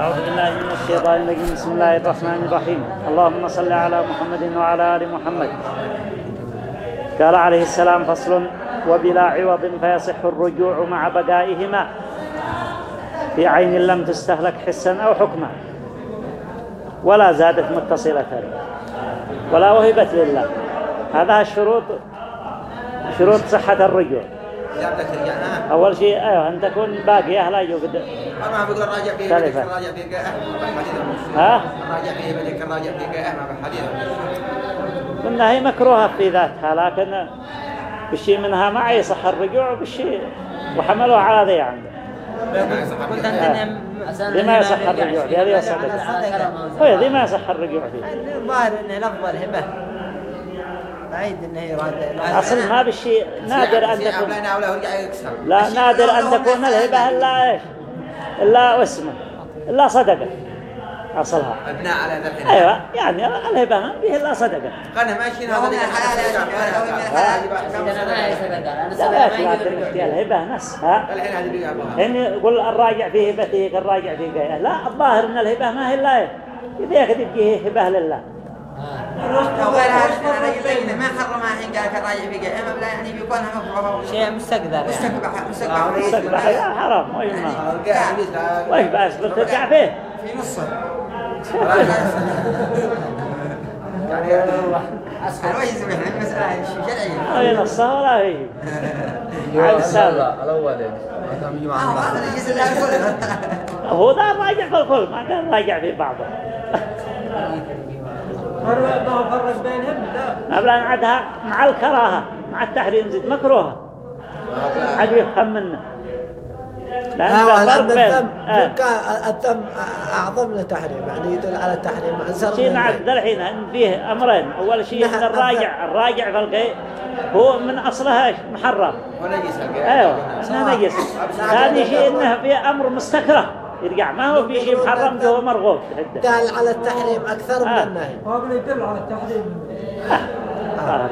أعوذ بالله من الشيطان الرجيم. بسم الله الرحمن الرحيم. اللهم صل على محمد وعلى آل محمد. قال عليه السلام فصل وبلا عوض فيصح الرجوع مع بقائهما. في عين لم تستهلك حسا أو حكما. ولا زادت متصلة. ولا وهبت لله. هذا الشروط شروط صحة الرجوع. أول شيء أيوه أن تكون باقية لا يوجد. ما بقول راجع فيه بدك راجع فيه ها؟ راجع فيه بدك راجع فيه ما بحديث قلنا هي مكروهة في ذاتها لكن بالشيء منها ما يصح الرجوع بالشيء وحملوا على ذي عنده ذي ما يصح الرجوع. فيه هذه يصح ذي ما يصح الرجوع فيه الظاهر انه لفظ بعيد إنه يراد أصل ما بالشيء نادر أن تكون. لا نادر أن تكون. الهبة إلا إيش؟ إلا اسمه إلا صدقة. أصلها. أبناء على الحين. أيوة يعني الهبة ما فيه إلا صدقة. قنا ماشيين هذا اللي لا إيش لكن أختي الهبة نس ها؟ الحين هذه إن يقول الراجع في هبته كالراجع في لا الظاهر أن الهبة ما هي إلا إذا يكتب فيه هبة لله. أنا يبين ما حرم الحين قال كراجع قيئة اما يعني مفروض شيء مستقذر يعني مستقبح مستقبح مستقبح حرام ما وين بس بترجع فيه في نصه يعني أسهل وين يسمح المسألة شرعية وين الصلاة ولا هي على السابق الأول مثلا يجي مع هذا اللي يجلس لا يقول هو ذا راجع في الكل ما كان راجع في بعضه. فرق بينهم لا قبل أن عدها مع الكراهة مع التحريم زد مكروهة. عاد يفهم منه. لأن بين الذم آه. الذم أعظم من التحريم يعني يدل على التحريم شيء الذم. الحين ان فيه أمرين. أول شيء إن الراجع الراجع في هو من أصلها إيش؟ محرم. ونجس أيوه انه نجس ثاني شيء إنه في أمر مستكره. يرجع ما هو في شيء محرم هو مرغوب دال على التحريم أكثر من آه. النهي هذا يدل على التحريم آه.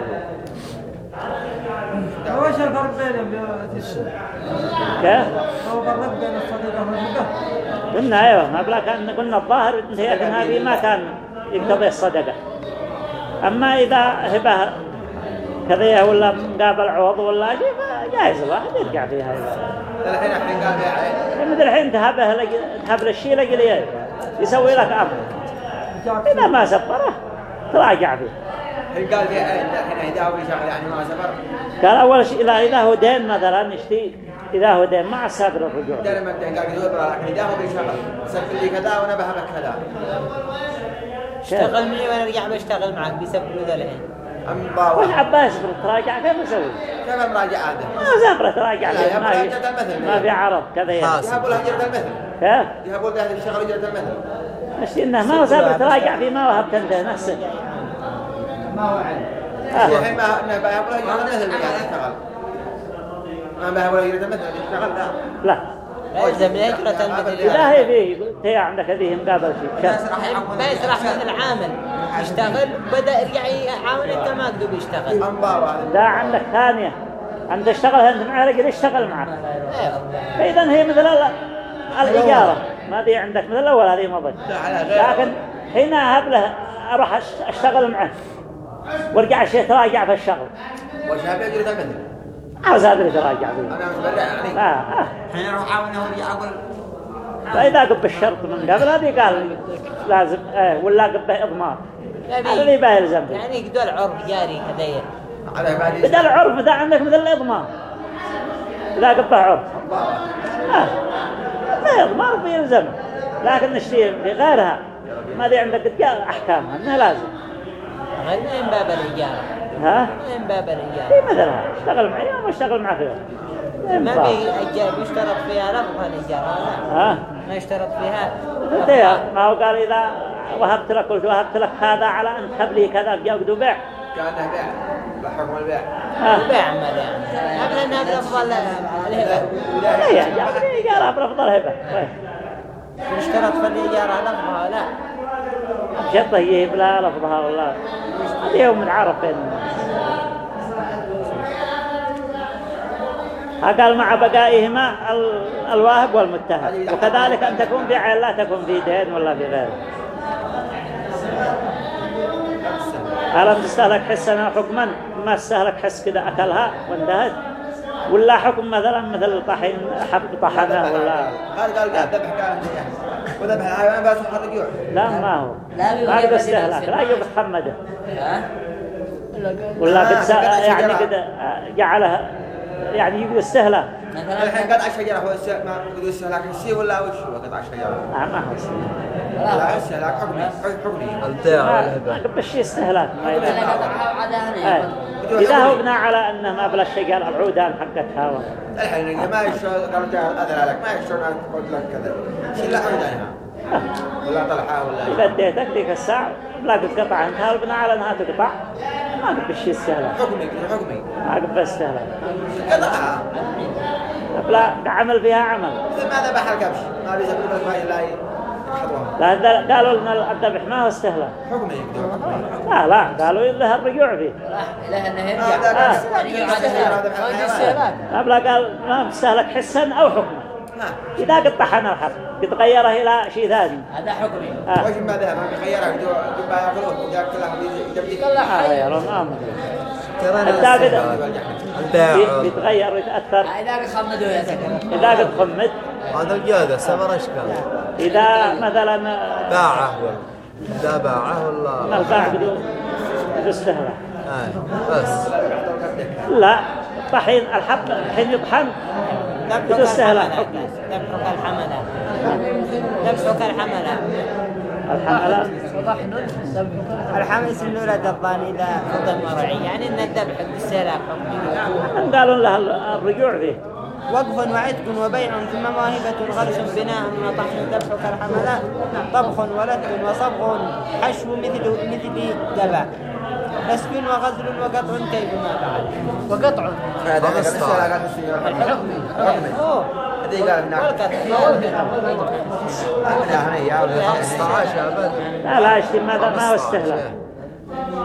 وش الفرق بينهم؟ كيف؟ هو فرق بين الصديقة والهبة قلنا أيوه ما بلا كان قلنا الظاهر انتهيت هذه ما كان يقتضي الصدقة أما إذا هبة كذا ولا مقابل عوض ولا شيء فجائز الواحد يرجع فيها. الحين الحين قال يا عين مثل الحين تهبه لج- تهب للشيء لقليه يسوي لك أمر إذا ما سفره تراجع فيه. الحين قال يا عين الحين يداوي شغله يعني ما سفر. قال أول شيء اذا إذا هو دين مثلا يشتي إذا هو دين مع السابر الرجوع. ده لما انت قال يدور الحين يداوي بشغل سفر لي كذا وأنا بهبك كذا. اشتغل معي وأنا أرجع بشتغل معك بيسببوا ذا الحين. والعباس يصبر تراجع كيف يسوي؟ كيف مراجع هذا؟ ما زبرة تراجع لا، ما في. ما في عرض كذا يعني. يهبوا له جرد المثل. كيف؟ يهبوا له الشغل جرد المثل. مش انه ما هو زبر تراجع فيه ما وهبت انت نفسه آه. الحين ما ما بهبوا له جرد المثل قاعد يشتغل ما بهبوا له جرد المثل يشتغل لا. لا. لا يلزم هي فيه هي عندك هذه مقابل شيء. كيف؟ ما يسرح مثل عامل يشتغل بدأ يرجع يعاون انت ما قدو بيشتغل أم باوع لا عندك ثانية. أنت تشتغل أنت معه رجل يشتغل معك؟ فإذا هي مثل ال- الإجارة. ما دي عندك مثل الأول هذه مضت لكن حين أهب له أروح أش- أشتغل معه. وارجع الشيء تراجع في الشغل. وشاب يجرد المثل عاوز هذا اللي تراجع فيه. أنا متبرع يعني لا. آه. الحين أروح اعاونه ورجع أقول فإذا قب الشرط من قبل هذه قال لازم آه ولا قبه إضمار. هذا اللي يعني بيلزم فيه يعني يقدر العرف جاري كذا على بالي بدل العرف ده عندك مثل الإضمار. إذا قبه عرف آه. ما إضمار بيلزم لكن الشيء في غيرها. ما دي عندك أحكامها إنها لازم. غير من باب الإجارة ها؟ من باب في الإجارة مثلها اشتغل معي أو اشتغل مع غيره ما ينفع. بيأجر بيشترط فيها لفظ الإجارة لا. ها؟ ما يشترط فيها. أنت يا ما هو قال إذا وهبت لك قلت وهبت لك هذا على أن تهب لي كذا بيقدو بيع. كانه بيع بحكم البيع. ها؟ بيع عمل يعني. قبل أنها بلفظ الهبة لا يا جابني قال برفض الهبة طيب. يشترط في الإجارة لفظها لا. شطه يجيب لها لفظها والله هذا يوم عرف بين قال مع بقائهما ال- الواهب والمتهم. وكذلك أن تكون في عين لا تكون في دين ولا في غيره ألم تستهلك أو حكما؟ ما استهلك حس كده أكلها وانتهت؟ ولا حكم مثلا مثل الطحين حب طحنه ولا قال قال قال ذبح وذبح الحيوان بس حط الجوع لا ما هو. لا ما يوجد قد لا يبقى حمده ها؟ ولا آه، يعني. قد جعلها يعني يبقى استهلاك الحين قطع شجرة هو ما قدوا استهلاك حسي ولا وش هو قطع شجرة آه، ما هو لا استهلاك حكمي حكمي البيع ما والهبة ما قد شيء استهلاك. ما إذا آه. إذا هو بناء على أنه ما بلا الشجر العودان حقتها الحين ما يشون أذن لك ما يشون تقول لك كذا. شيل له عودانها؟ ولا طلحة ولا إذا اديتك ذيك الساعة. لا قد قطع انتهى بناء على أنها تقطع ما قد شيء استهلاك حكمي حكمي ما قد استهلاك قطعها لا عمل فيها عمل إذا ما ذبح الكبش ما بس ما لا لا قالوا ان الذبح ما هو استهلاك حكمي لا لا قالوا له الرجوع فيه إله أنه هذا يرجع آه. استهلاك قبل قال ما مستهلك حسا أو حكما ما إذا قد طحن الحب قد غيره إلى شيء ثاني. هذا حكمي. آه. وش ما ذهب؟ بدو دبا ياكلوه وجاك كلها يجبديك آه يا رب ما قد البيع بي- بيتغير ويتأثر إذا خمدوا يا سكر. إذا قد خمد هذا الجودة سمر اشكال إذا مثلا باعه ولا؟ إذا باعه ولا؟ الباع بدو بدو استهلاك. آه. بس. لا. الطحين الحب الحين يطحن. استهلاك حكم ذبحك الحملة. ذبحك الحملة. الحملات الحمل اسم الولد الضان إذا فضل مرعي. يعني أن الذبح حكمي قالوا له الرجوع فيه. وقف وعتق وبيع ثم موهبة غرس بناء وطحن ذبحك الحملات طبخ ولد وصبغ حشو مثل مثل دبا. نسب وغزل وقطع كيف ما فعل وقطع هذا قال. هذه لا هني يا 15 أبد لا ماذا ما هو استهلاك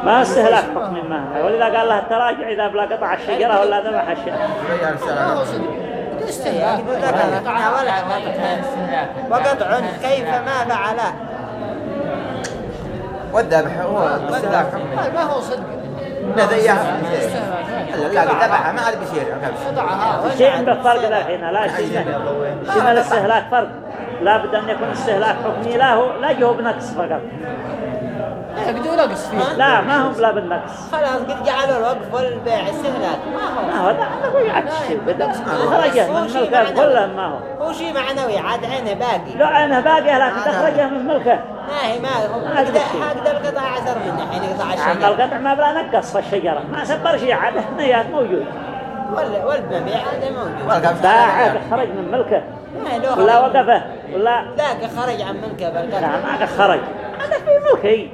ما هو استهلاك حكم ما. ولذا قال له التراجع إذا بلا قطع الشجرة ولا ذبح الشجرة وقطع كيف ما فعل والذبح هو استهلاك حكمي ما هو صدق. هذا لا لا ذبحها ما عاد بيصير. الكبش شيء عنده فرق ذا الحين لا شيء شيء الاستهلاك فرق. لا بد أن يكون استهلاك حكمي لا هو لا جهو بنقص فقط. بدون نقص فيه. لا ما هو بلا بالنقص خلاص قد جعلوا الوقف والبيع استهلاك. ما هو. ما هو هذا هو يعد الشيء بدأ خرجه من ملكه كله ما هو؟ هو شيء معنوي عاد عينه باقي. لو عينه باقية لكن تخرجه من ملكه ما هي ما هكذا. هكذا القطع عشر منه حين يقطع عم الشجر القطع ما بلا نقص في الشجرة. ما سبر شيء عاد هنيات موجود. وال- والمبيع هذا موجود باع خرج من ملكه. ولا وقفه ولا لا خرج عن ملكه لا بالقطع ما خرج. هذا في ملكي.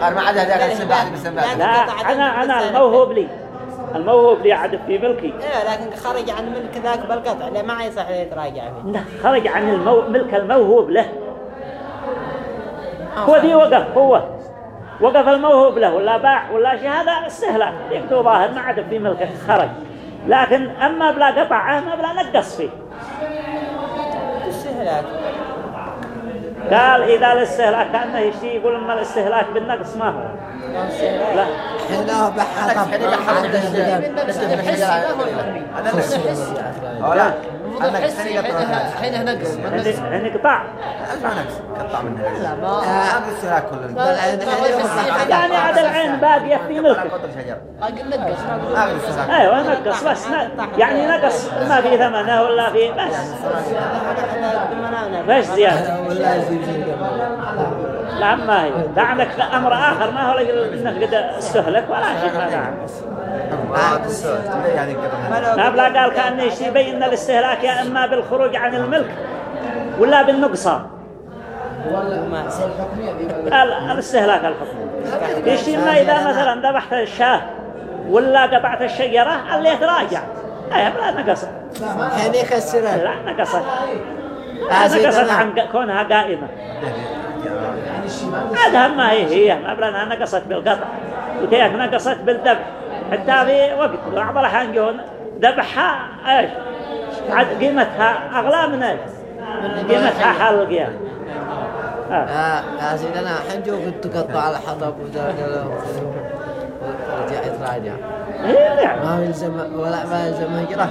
قال ما عاد هذا السباع بالسباع لا. أنا أنا الموهوب لي. الموهوب لي عاد في ملكي. إيه لكن خرج عن ملك ذاك بالقطع. لا ما يصح يتراجع فيه. لا، خرج عن المو... ملك الموهوب له. هو ذي وقف هو. وقف الموهوب له ولا باع ولا شيء هذا استهلاك يكتب ظاهر ما عاد في ملكه خرج. لكن أما بلا قطعه ما بلا نقص فيه. استهلاك قال إذا الاستهلاك كأنه يشتي يقول أن الاستهلاك بالنقص ما هو. لا. هنا بحث هذا نقص أو لا الموضوع حسي حينها نقص ما عندي نقص قطع ما نقص قطع منها لا ما كله. يعني عاد العين باقية في أقل نقص السلاك أيوه نقص بس يعني نقص ما في ثمنه ولا في بس. بس زيادة ولا يزيد لا ما هي. ده عندك أمر آخر. ما هو لقل إنك قد أستهلك ولا شيء. ما نعم. ما تسوي يعني قطر لا بلا قال كأن يشي يبين الاستهلاك يا إما بالخروج عن الملك ولا بالنقصان. قال الاستهلاك الحكم يشي ما إذا مثلا ذبحت الشاة ولا قطعت الشجرة اللي يتراجع بلا نقص حين يكسرها لا نقصت. لا نقصت عن كونها قائمة. هذا ما هي هي ما بلا انها نقصت بالقطع. وكيف نقصت بالذبح حتى في وقت بعض الأحيان جو ذبحها إيش؟ عاد قيمتها أغلى من إيش؟ قيمتها حال القيام آه. آه يا سيدنا حنجو كنت تقطع الحطب ورجع يتراجع يعني. ما يلزم ولا ما يلزم هجرة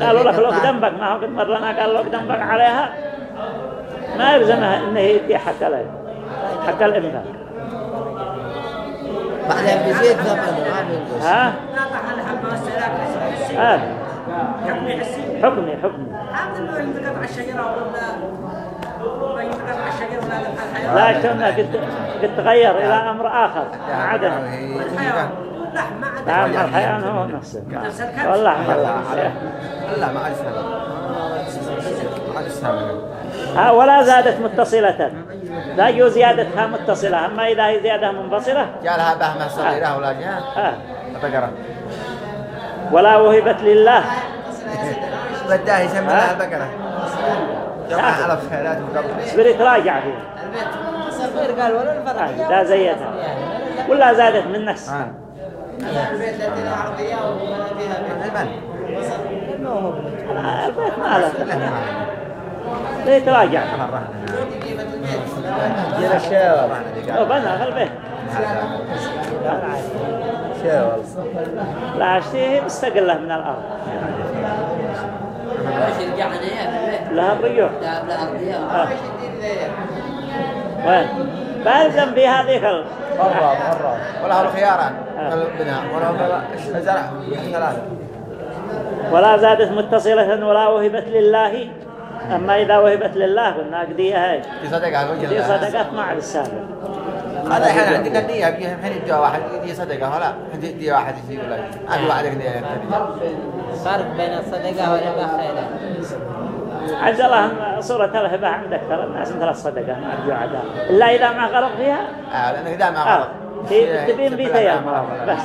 قالوا لك لو ذنبك ما هو قد مرنا قال لو ذنبك عليها. ما يلزمها إنه يدي حق له حق الانفاق بعدين بيزيد بينقص ها؟ والسلاك آه. حكمي حكمي. حكمي هذا انه ينتقط على الشجرة ولا ما ينتقط على الشجرة ولا الحيوان لا كنا قد تغير إلى أمر آخر؟ ما عدا الحيوان اللحم ما عدا نعم الحيوان هو نفسه. والله والله لا ما عاد سبب ما ها ولا زادت متصلة. لا يجوز زيادتها متصلة. أما إذا هي زيادة منفصلة جالها بهمة صغيرة ولا جاء آه. بقرة ولا وهبت لله. بداه يسمونها بقرة. جمع على الخيرات وقبل. اصبر تراجع فيها. صغير قال ولا الفرق. لا زيتها ولا زادت من نفس. البيت التي لها عرضية وما فيها بيت. البن البيت ما له. لا ما ليه تراجع. جينا الشاور لو بنى في البيت شاور لا اشتيه مستقلة من الأرض. لها لا. وين؟ بلزم في ال... قرب قرب ولا الخياران آه. البناء. ولا الزرع ثلاثة ولا زادت متصلة ولا وهبت لله. أما إذا وهبت لله قلنا قديها هاي في صدقة دي الله. صدقات مع السابق هذا الحين عندنا النية الحين يدي واحد يدي صدقة ولا يدي يدي واحد يجي ولا عندي واحد يقتني فرق بين الصدقة والهبة خيرا. عز الله صورة الهبة عند أكثر الناس مثل الصدقة ما أرجو عداء. إلا إذا ما غلط فيها؟ آه لأنه إذا ما آه غلط في تبين في تيام بس.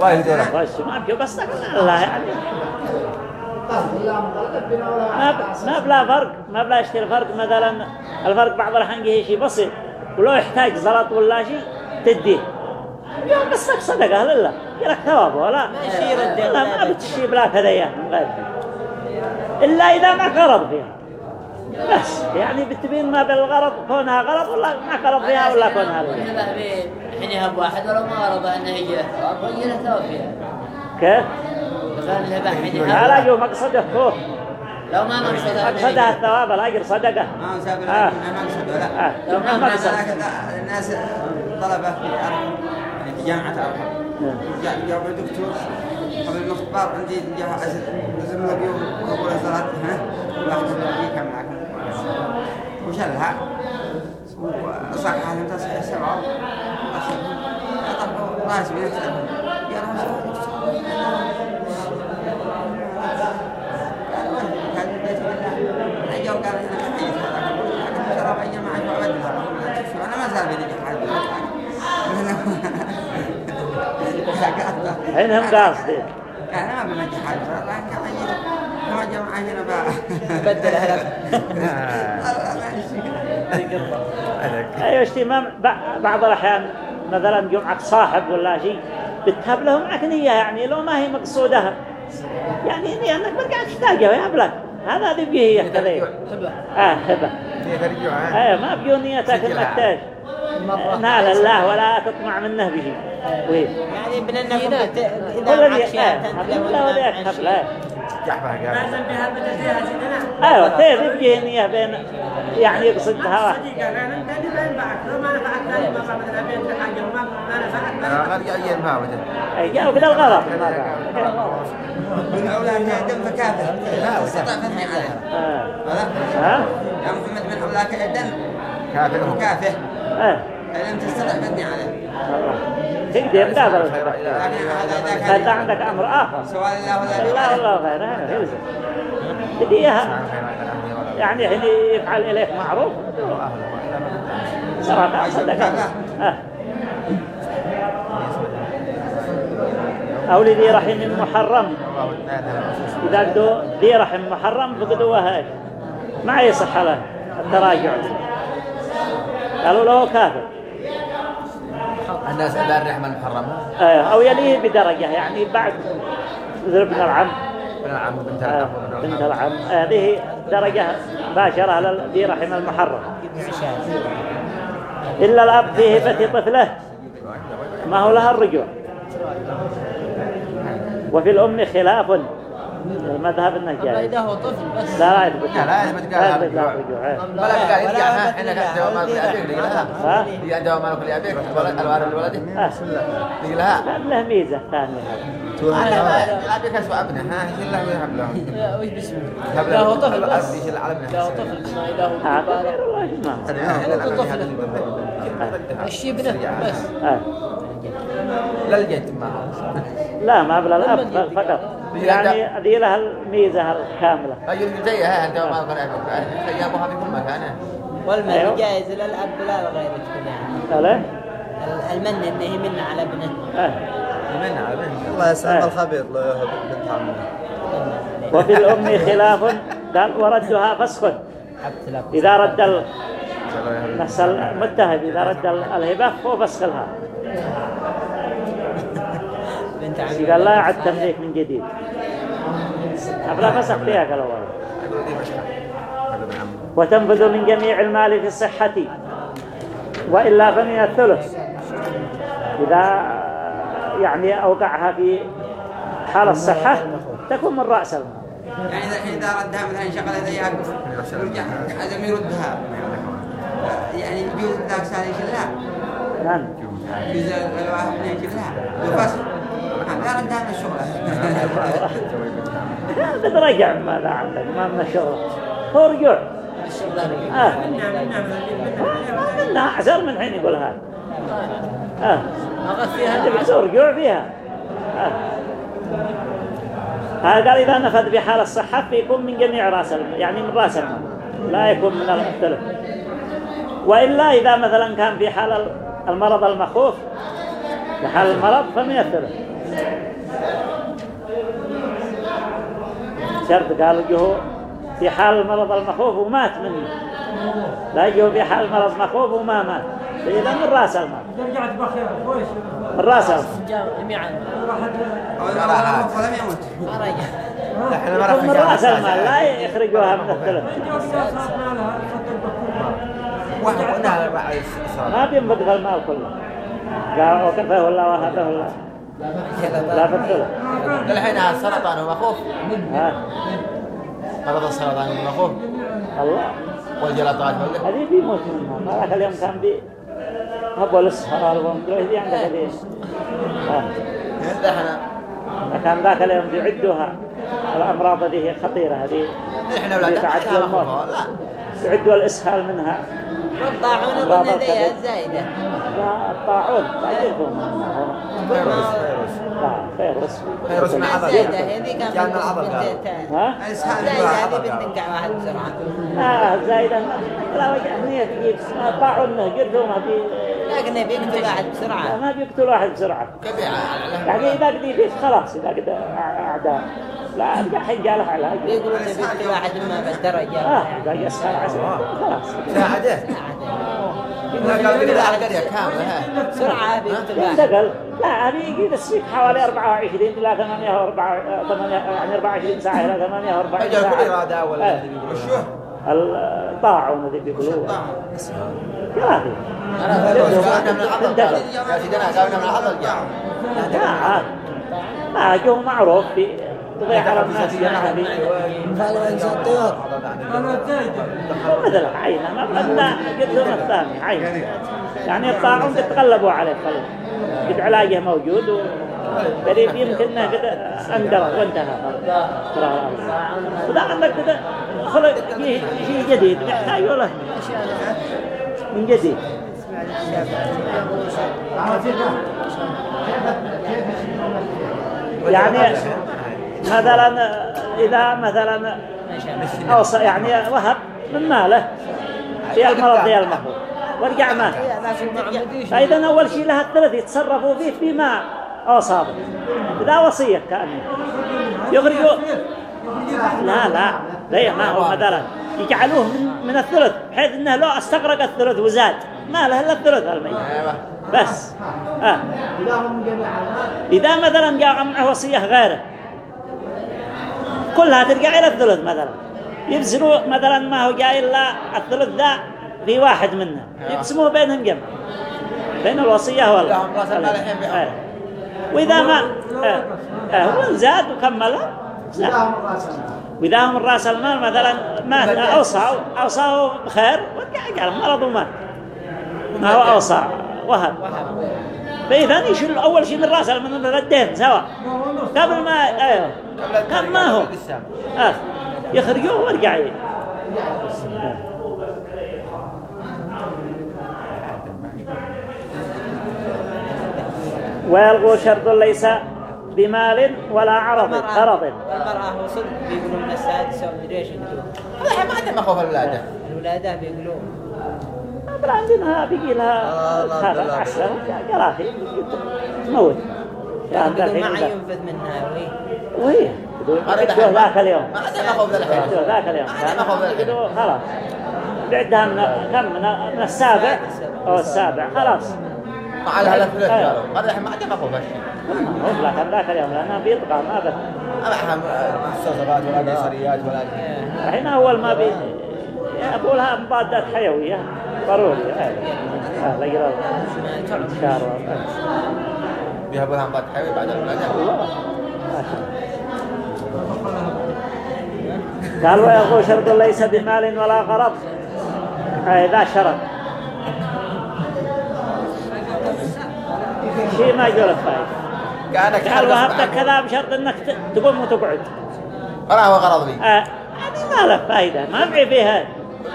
وايد دولار. بس. ما بيو بس الله يعني. ما ما بلا فرق ما بلا يشتري فرق. مثلا الفرق بعض الأحيان يجي شيء بسيط ولو يحتاج زلط ولا شيء تديه. يوم بس لك صدقة لله يلك ثواب ولا؟ لا ما بتشي بلا هدايا من غير. إلا إذا ما غرض فيها. بس. يعني بتبين ما بالغرض كونها غرض ولا ما غرض فيها ولا كونها بين. الحين يهب واحد ولا ما رضى انه يجي له ثواب فيها. كيف؟ لا لا مقصده فوق لو ما مقصده مقصدها الثواب الأجر صدقة. ما نساب آه. نساب لا. آه. لو ما ما مقصد. لكن الناس طلبة في أرحم يعني في جامعة أرحم جاء جاب دكتور قبل المختبر عندي جاء أزل له بيوم أقول صلاة ها؟ واحد من كم معكم؟ وشلها وصح هذا انت صحيح سبعة. يسبيك يا رسول كان البيت بالله أجا وقال هنا حديث هذا شرب أيام معي وأبدلها أنا ما زال بيدي حاجة حينهم قاصدين؟ يعني ما بنجي حاجة ما معي هنا بقى بدل هلف أيوه اشتمام بعض الأحيان مثلا جمعة صاحب ولا شيء بتهب لهم معك نية يعني لو ما هي مقصودها يعني نية انك برجع تحتاجها ويهب لك هذا ذي بيه هي كذا آه هبة. كيف الرجوع أيوه ما بيو نيتك انك تاج نال الله ولا تطمع منه بشيء وهي يعني بننكم كل إذا معك شيء لازم بها بدلتها سيدنا أيوه تيجي بيجي نية بين يعني يقصدها وجد أي جاء كذا الغلط من أولاد دم فكافر لا عليها آه. هذا ها؟ يا محمد من أولاك الدم كافر هو كافر آه. لم تستطع فتني عليه تقدر تقدر هذا عندك أمر آخر. سؤال الله ولا غيرها يلزم بديها يعني حين يفعل إليك معروف. صدقة آه. أو لذي رحم محرم. إذا قدوا ذي رحم محرم فقدوها هاي. ما يصح له التراجع. قالوا له كافر. الناس لا الرحمة المحرمة آه، أو يليه بدرجة يعني بعد مثل ابن العم. ابن العم بنت آه، العم بنت العم. العم. هذه درجة مباشرة لذي رحم المحرم. إلا الأب في هبة طفله. ما هو لها الرجوع. وفي الأم خلاف. المذهب أما النجاري إذا هو طفل بس. لا لا يثبت لا، لا يثبت قال لا هذا يثبت لها الرجوع. الرجوع آه. بلا قال ولا يرجع ها أبد حين لا، كان دوام مالك لا. لها ها؟ يجي دوام مالك لأبيك الولد الوالد الولد آه. يجي لها لا له ميزة ثانية. أبيك أسوأ ابنه ها يجي له ويهب له؟ لا، وش باسمه هب إذا هو له طفل الأب بس. يجي على ابنه إذا هو طفل ما إذا هو آه كبار. غير الله يجمع الشي ابنه بس. آه. لا الجد ما لا ما بلا الأب فقط. يعني ذي لها الميزة الكاملة. رجل زيها أنت وما كان أبوك خيابها في كل مكان والمن أيوه. جائز للأب لا لغيره تكون يعني ألا؟ ال- المن إنه يمن على ابنه. آه. من على الله يسلم آه. الخبير لو يهب بنت عمه. وفي الأم خلاف. قال وردها فسخ. إذا رد ال- نفس المتهم إذا رد ال- الهبة هو فسخ لها. قال لا يعد تمليك من جديد أبلا فسخ فيها قال أولا وتنفذ من جميع المال في الصحة وإلا فمن الثلث إذا يعني أوقعها في حال الصحة تكون من رأس المال يعني إذا إذا ردها مثلا شغلة يعقف يرجع عدم يردها يعني يجوز ذاك سال يشلها نعم يجوز الواحد من يشلها وفصل من الشغلة قد رجع ماذا عندك ما من الشغل هو رجوع آه. منها أحسن من حين يقول هذا. آه. أنت بتسوي رجوع فيها. آه. هذا قال إذا نفذ في حال الصحة فيكون من جميع المال يعني من رأس المال. لا يكون من الثلث وإلا إذا مثلا كان في حال المرض المخوف في حال المرض فمن الثلث. شرط قالوا جهو في حال المرض المخوف ومات منه لا جهو في حال المرض مخوف وما مات. إذا من رأس المال رجعت بخير من رأس المال جميعا. راحت. المرض ولم يموت ما رجع إحنا ما يكون من راح رأس المال لا يخرجوها من الثلث ما بينفق في المال كله. قال وكفه الله وهبه الله لا في الثلث الحين السرطان ومخوف ها. مرض السرطان ومخوف الله. والجلطات هذه بيموت منها. ما ذاك اليوم كان بي هبوا الاسهال ومدري هذه عندك هذه. كان ذاك اليوم بيعدوها الأمراض هذه خطيرة هذه. إحنا ولا يتعدى الموت. لا يعدوا الإسهال منها. والطاعون أظن ذي الكبد. الزايدة لا الطاعون تعرفهم فيروس فيروس فيروس مع عضل الزايدة هذه كان. بنتين ها؟ الزايدة هذه؟ بتنقع واحد بسرعة. آه زايدة. لا وجه هي تجيب الطاعون قدوا ما بي لكن بيقتل واحد بسرعة. ما بيقتل واحد بسرعة. كبيعة يعني إذا قد يفيد خلاص إذا قد أعداء. لا الحين جاله علاج. بيقولوا إنه بيقتل واحد ما آه إذا يسهل عسل خلاص. ساعدة. على واحد ينتقل لا هذه يجي تسويق حوالي 24 إلى 48 8 يعني 24 ساعة إلى 48 أجل كل ساعة. إرادة ولا آه. الطاعون الذي بيقولوه كافي قالنا من العضل يا سيدنا قالنا من العضل لا جو معروف في تضيع على الناس يعني قالوا إنسان طيور أنا زايده مثل عينه ما بدنا قدهم الثاني عين. يعني الطاعون قد تغلبوا عليه خلوا قد علاجه موجود وقريب يمكن إنه قد اندرى وانتهى. وذا عندك كده خلق فيه شيء جديد. يحتاج له من جديد. يعني مثلا إذا مثلا أوصى يعني وهب من ماله في المرض ديال المفروض ورجع مات فإذا أول شيء لها الثلاث يتصرفوا فيه بما أوصى به. إذا وصية كأنه. يخرجوا. لا لا. لا ما هو مثلا يجعلوه من, من الثلث بحيث إنه لو استغرق الثلث وزاد ما له إلا الثلث الميت أيوه. بس. آه. إذا مثلا جاء معه وصية غيره. كلها ترجع إلى الثلث مثلا. يبزروا مثلا ما هو جاي إلا الثلث ذا في واحد منه. يقسموه بينهم جمع بين الوصية وال لهم رأس المال الحين بيعهم. آه. وإذا ما آه. آه. وإن زاد وكمله زاد وإذا هم رأس المال مثلا مات أوصى أوصاه بخير ورجع قال مرض ومات. ما هو أوصى. وهب. فإذا يشيل أول شيء من رأسه من الدين سوا. قبل ما أيوه. كم ما هو. آه. يخرجوه آه. ويلغوا شرط ليس بمال ولا عرض قرض صدق بيقولوا من السادسة ومدري إيش أنتوا الحين ما عندنا خوف الولاده. الولادة بيقولوا طبعا عندنا بيجي لها آه، لا، هذا لا. عشرة قراخي تموت يعني ما. ينفذ منها وهي الحين ذاك اليوم ما عندنا خوف الحين عدوا ذاك اليوم خلاص بعدها من كم من, من السابع أو السابع خلاص مع هذا الثلاث أيوه. قالوا هذا الحين ما عندنا خوف هالشيء هو لكن ذاك اليوم لأنه بيطغى ما بث ما معها مستصغرات ولا قيصريات ولا الحين أول ما بي أقولها مضادات حيوية ضروري لا يقرأ شهر بيهبوا لها مضاد حيوي بعد الولاده قال ويغو شرط ليس بمال ولا غرض. إذا شرط شيء ما يقول الفايدة كانك قال وهبتك كذا بشرط إنك تقوم وتقعد. ولا هو غرض لي. آه، هذه ما له فايدة. ما معي فيها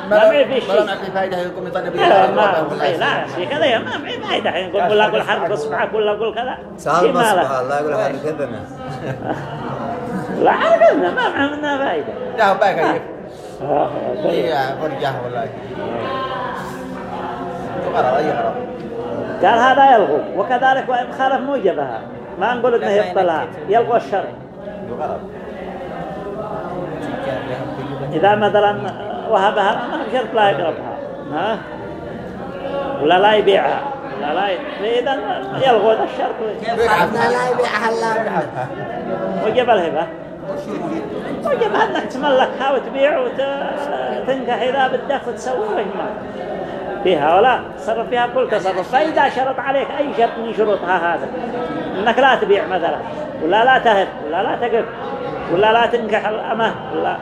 ما معي في ما شيء معك فايده يقوم يطنب لا ما معي لا شيء كذا يا ما معي فايدة الحين يقول ولا أقول حرف اصبعك ولا أقول كذا ما مصباح له الله يقول هذا كذبنا لا عرفنا ما معه منها فايدة لا باقي كيف. هي فرجه ولا غرض اي غرض قال هذا يلغو وكذلك وإن خالف موجبها ما نقول انه يبطلها يلغو الشرط غرض إذا مثلا وهبها ما هو شرط لا يقربها ها؟ ولا لا يبيعها. لا لا إذا يلغو ذا الشرط. لا لا يبيعها الا وجب الهبة. وجب أنك تملكها وتبيع وتنكح إذا بدك وتسوي وش ما فيها ولا؟ تصرف فيها كل تصرف. فإذا شرط عليك أي شرط من شروطها هذا. إنك لا تبيع مثلا. ولا لا تهب. ولا لا تقف. ولا لا تنكح الأمة. ولا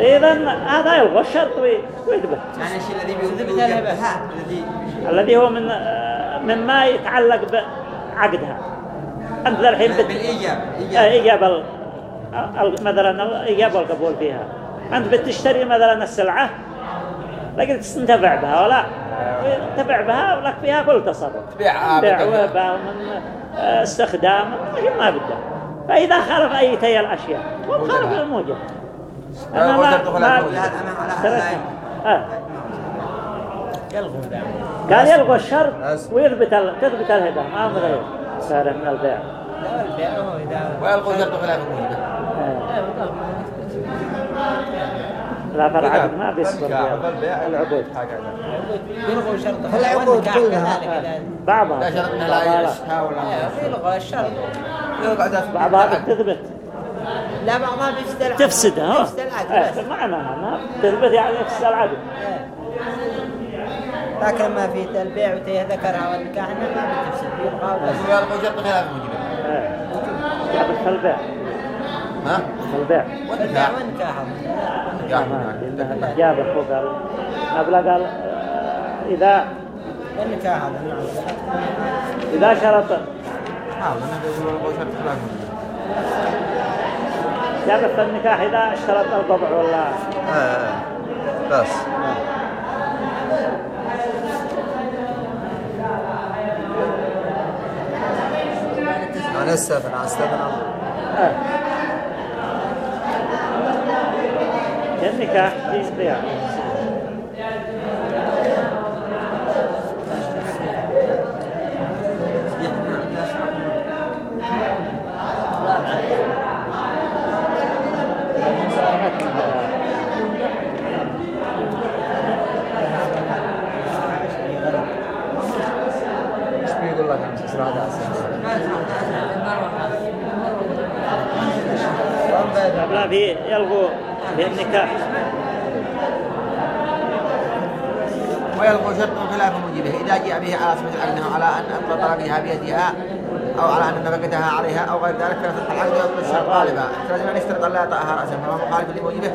إذا هذا يلغى الشرط وي- ويدبه يعني الشيء الذي. ها الذي الذي هو من مما يتعلق بعقدها. أنت الحين بت... بالايجاب آه، إيجاب ال... ال- مثلا الإيجاب والقبول فيها. أنت بتشتري مثلا السلعة لكن تنتفع بها ولا تنتفع بها ولك فيها كل تصرف. تبيعها بيع بالقبل. وهبة ومن آه، استخدام ما- ما بدها فإذا خالف أي تي الأشياء هو خالف الموجب. أنا ما اشتريت- آه. يلغوا قال بس. ويثبت ال... تثبت الهبة ما هو غير سعر من البيع. خلاف الموجب آه. لا فرع ما بيصبر. العقود. يلغوا شرط العقود كلها. بعضها. لا شرط لا ولا إيه، يلغى الشرط بعضها بتثبت. لا بعضها بيفسد العقد تفسدها ها؟ بيفسد العقد بس. آه، معناها انها تثبت يعني تفسد العقد لكن ما في البيع وتيه ذكرها والنكاح ما بتفسد يلغى بس ويلقوا شرط خلاف الموجب آه. جابت في البيع ها؟ البيع والنكاح يا ما جاب اخوه قال. قبل قال آه، اذا النكاح هذا نعم. إذا شرط. حاول أنا بقول شرط خلاف. في النكاح إذا اشترط الضبع ولا آه. بس أنا استثنى استثنى آه. النكاح في بيع في يلغوا في النكاح ويلغو شرط خلاف موجبه. إذا جاء به على اسم العين على أن أن طلبها بيدها أو على أن نفقتها عليها أو غير ذلك فيصح العقد ويبطل الشرط غالبا. لازم أن يشترط أن لا يطأها رأسا فهو مخالف لموجبه.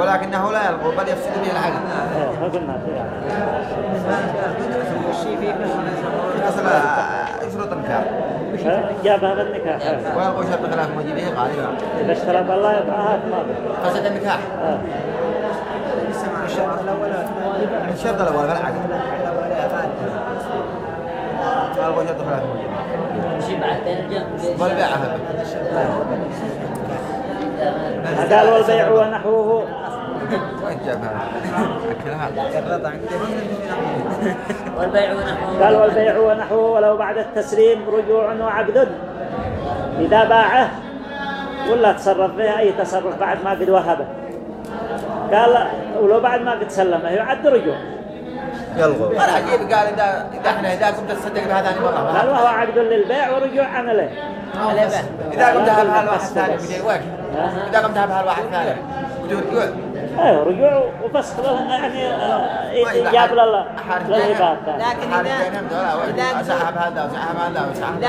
ولكنه لا يلغو بل يفسد به العقد ما قلنا. كذا أصل يشرط النكاح. جاب هذا النكاح. إيه. ويلغو شرط خلاف موجبه غالبا إذا اشترط الله يطعها ما فسد النكاح؟ آه. الشرط الأول فالعقد ويلغو شرط خلاف موجبه شي بعد بين الجنب والبيع هذا قال والبيع ونحوه. وين جاب هذا؟ أكلها والبيع ونحوه قال والبيع ونحوه ولو بعد التسليم رجوع وعقد. إذا باعه ولا تصرف به أي تصرف بعد ما قد وهبه. قال ولو بعد ما قد سلمه يعد رجوع. يلغو. العجيب قال إذا إذا إحنا إذا قمت تصدق بهذا ثاني مرة قال وهو عقد للبيع ورجوع عمله. إذا قمت بهذا الواحد ثاني؟ إذا قمت بهذا الواحد ثاني رجوع أيوه رجوع وفسخ له- يعني آه، ايجاب لله للعباد لكن إذا وسحب هذا وسحب هذا وسحب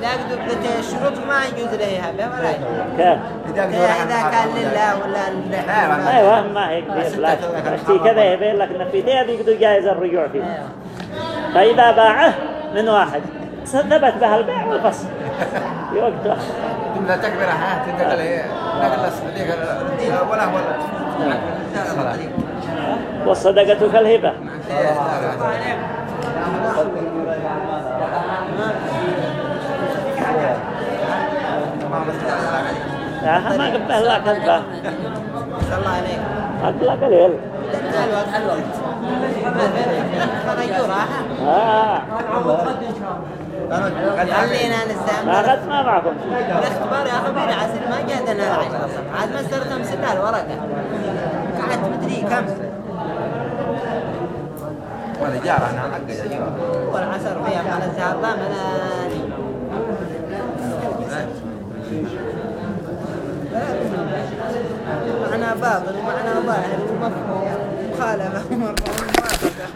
لا قدرت الشروط ما يجوز لها ولا كيف؟ إذا إذا كان لله ولا لله. أيوه ما هيك في كذا يبين لك ان في ثياب يقدر جائز الرجوع فيه. فإذا باعه من واحد ثبت به البيع والفصل في وقت واحد. لا تكبر ها تنتقل هي نقل الصديق ولا ولا والصدقة كالهبة يا ما قبه لا كذبة. الله عليك أقل قليل الوقت خرجوا راحة آه. خلينا نستعمل. قد ما معكم. الاختبار يا أخي بين عسل ما جادنا العشرة صفحة عاد ما استلقى مسنا الورقة. قعدت مدري كم. ولا جار أنا حق أيوه والعسر فيها على الزهر ملاني معنى باطل ومعنى ظاهر ومفهوم مخالفة ومفهوم موافقة